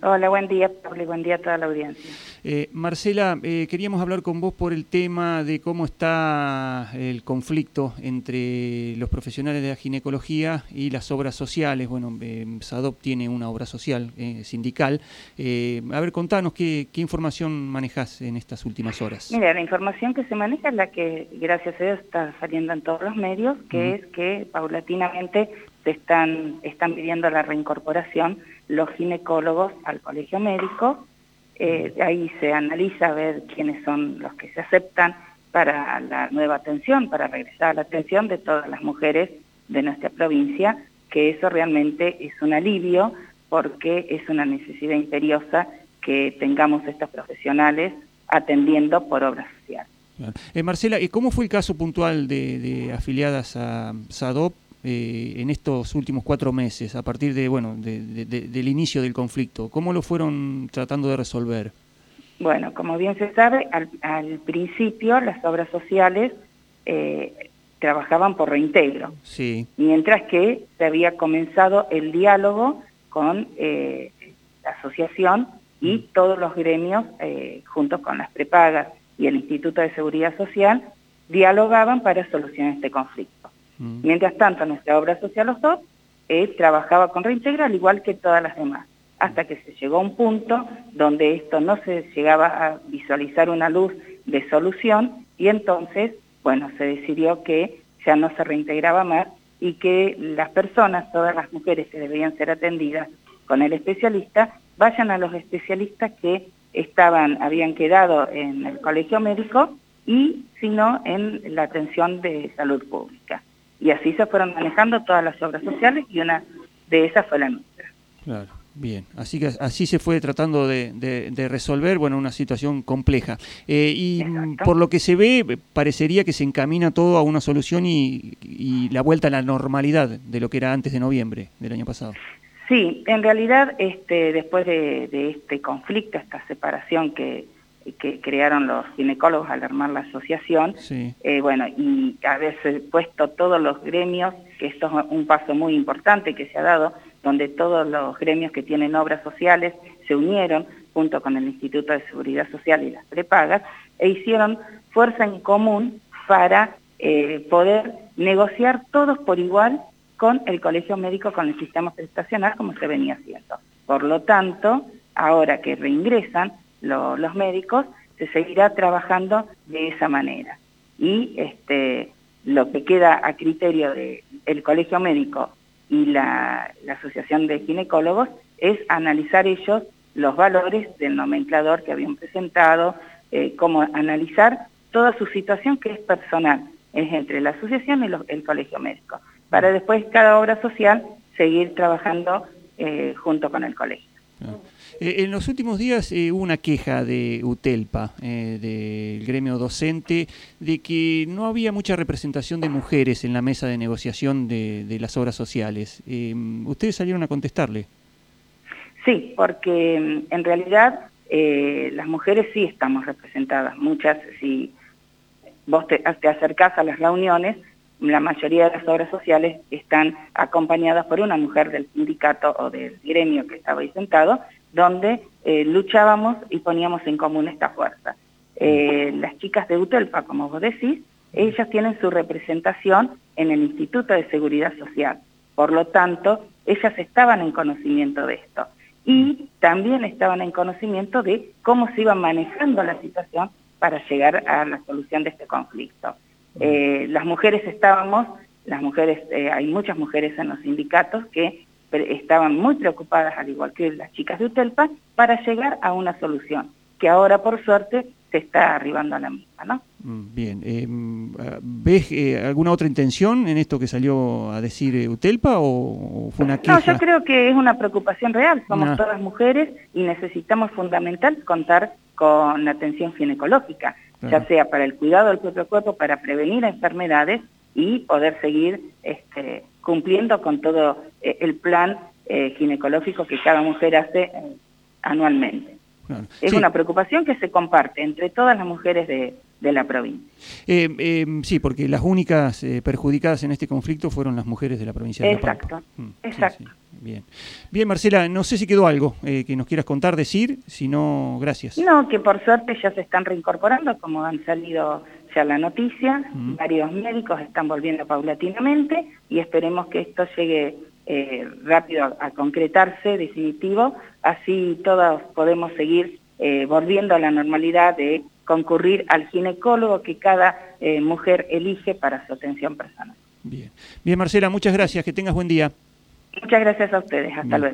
Hola, buen día, Pablo, y buen día a toda la audiencia. Eh, Marcela, eh, queríamos hablar con vos por el tema de cómo está el conflicto entre los profesionales de la ginecología y las obras sociales. Bueno, eh, SADOP tiene una obra social sindical. a ver, contanos qué, información manejás en estas últimas horas. Mira, la información que se maneja es la que, gracias a Dios, está saliendo en todos los medios, que es que paulatinamente se están, están pidiendo la reincorporación los ginecólogos al colegio médico, eh, ahí se analiza a ver quiénes son los que se aceptan para la nueva atención, para regresar a la atención de todas las mujeres de nuestra provincia, que eso realmente es un alivio porque es una necesidad imperiosa que tengamos estos profesionales atendiendo por obra social. Eh, Marcela, ¿cómo fue el caso puntual de, de afiliadas a SADOP eh, en estos últimos cuatro meses, a partir de bueno del inicio del conflicto? ¿Cómo lo fueron tratando de resolver? Bueno, como bien se sabe, al, principio las obras sociales eh, trabajaban por reintegro, sí. mientras que se había comenzado el diálogo con eh, la asociación y mm. todos los gremios, juntos con las prepagas y el Instituto de Seguridad Social, dialogaban para solucionar este conflicto. Mm. Mientras tanto, nuestra obra social OSOP eh, trabajaba con reintegro al igual que todas las demás, hasta que se llegó a un punto donde esto no se llegaba a visualizar una luz de solución y entonces, bueno, se decidió que ya no se reintegraba más y que las personas, todas las mujeres que debían ser atendidas con el especialista, vayan a los especialistas que estaban, habían quedado en el colegio médico y sino en la atención de salud pública. Y así se fueron manejando todas las obras sociales y una de esas fue la nuestra. Claro. Bien, así que así se fue tratando de, resolver, bueno, una situación compleja. Eh, y por lo que se ve, parecería que se encamina todo a una solución y, la vuelta a la normalidad de lo que era antes de noviembre del año pasado. Sí, en realidad, este, después de este conflicto, esta separación que, que crearon los ginecólogos al armar la asociación, eh, bueno, y haberse puesto todos los gremios, que esto es un paso muy importante que se ha dado, donde todos los gremios que tienen obras sociales se unieron junto con el Instituto de Seguridad Social y las prepagas, e hicieron fuerza en común para eh, poder negociar todos por igual con el colegio médico, con el sistema prestacional, como se venía haciendo. Por lo tanto, ahora que reingresan, los médicos, se seguirá trabajando de esa manera. Y este, lo que queda a criterio del Colegio Médico y la, Asociación de Ginecólogos es analizar ellos los valores del nomenclador que habían presentado, eh, como analizar toda su situación que es personal, es entre la asociación y el Colegio Médico, para después cada obra social seguir trabajando eh, junto con el colegio. Ah. Eh, en los últimos días eh, hubo una queja de UTELPA, eh, del gremio docente, de que no había mucha representación de mujeres en la mesa de negociación de, las obras sociales. ¿Ustedes salieron a contestarle? Sí, porque mm, en realidad las mujeres sí estamos representadas. Muchas, si vos te, te acercás a las reuniones, la mayoría de las obras sociales están acompañadas por una mujer del sindicato o del gremio que estaba ahí sentado, donde eh, luchábamos y poníamos en común esta fuerza. Eh, las chicas de UTELPA, como vos decís, ellas tienen su representación en el Instituto de Seguridad Social. Por lo tanto, ellas estaban en conocimiento de esto. Y también estaban en conocimiento de cómo se iba manejando la situación para llegar a la solución de este conflicto. Eh, las mujeres estábamos, las mujeres, hay muchas mujeres en los sindicatos que estaban muy preocupadas, al igual que las chicas de UTELPA, para llegar a una solución, que ahora por suerte se está arribando a la misma, ¿no? Mm, bien, eh, ¿ves eh, alguna otra intención en esto que salió a decir eh, UTELPA o, fue una queja? No, yo creo que es una preocupación real, somos todas mujeres y necesitamos fundamental contar con atención ginecológica, ya sea para el cuidado del propio cuerpo, para prevenir enfermedades y poder seguir este, cumpliendo con todo eh, el plan eh, ginecológico que cada mujer hace eh, anualmente. Es una preocupación que se comparte entre todas las mujeres de, la provincia. sí, porque las únicas perjudicadas en este conflicto fueron las mujeres de la provincia de Exacto, La exacto. Bien. Bien, Marcela, no sé si quedó algo eh, que nos quieras contar, decir, si no, gracias. No, que por suerte ya se están reincorporando, como han salido ya la noticia, varios médicos están volviendo paulatinamente y esperemos que esto llegue eh, rápido a, concretarse, definitivo, así todos podemos seguir eh, volviendo a la normalidad de concurrir al ginecólogo que cada mujer elige para su atención personal. Bien. Bien, Marcela, muchas gracias, que tengas buen día. Muchas gracias a ustedes. Hasta luego.